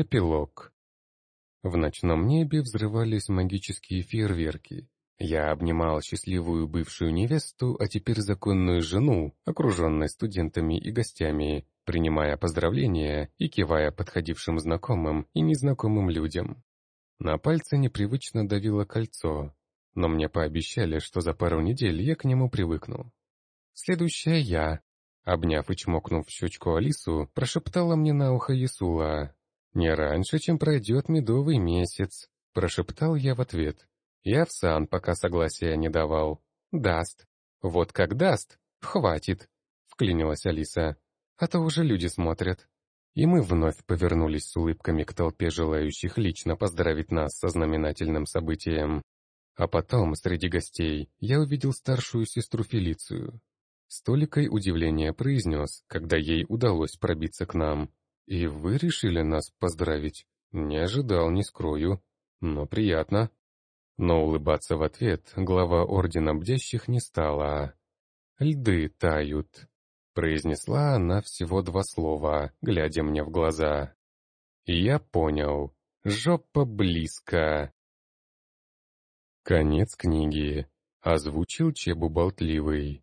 Эпилог. В ночном небе взрывались магические фейерверки. Я обнимал счастливую бывшую невесту, а теперь законную жену, окруженной студентами и гостями, принимая поздравления и кивая подходившим знакомым и незнакомым людям. На пальце непривычно давило кольцо, но мне пообещали, что за пару недель я к нему привыкну. Следующая я, обняв и чмокнув в щечку Алису, прошептала мне на ухо Ясула. «Не раньше, чем пройдет медовый месяц», — прошептал я в ответ. Я в пока согласия не давал. «Даст». «Вот как даст, хватит», — вклинилась Алиса. «А то уже люди смотрят». И мы вновь повернулись с улыбками к толпе желающих лично поздравить нас со знаменательным событием. А потом, среди гостей, я увидел старшую сестру Фелицию. С толикой удивления произнес, когда ей удалось пробиться к нам. «И вы решили нас поздравить?» «Не ожидал, не скрою. Но приятно». Но улыбаться в ответ глава Ордена Бдящих не стала. «Льды тают», — произнесла она всего два слова, глядя мне в глаза. Я понял. Жопа близко. Конец книги. Озвучил Чебу Болтливый.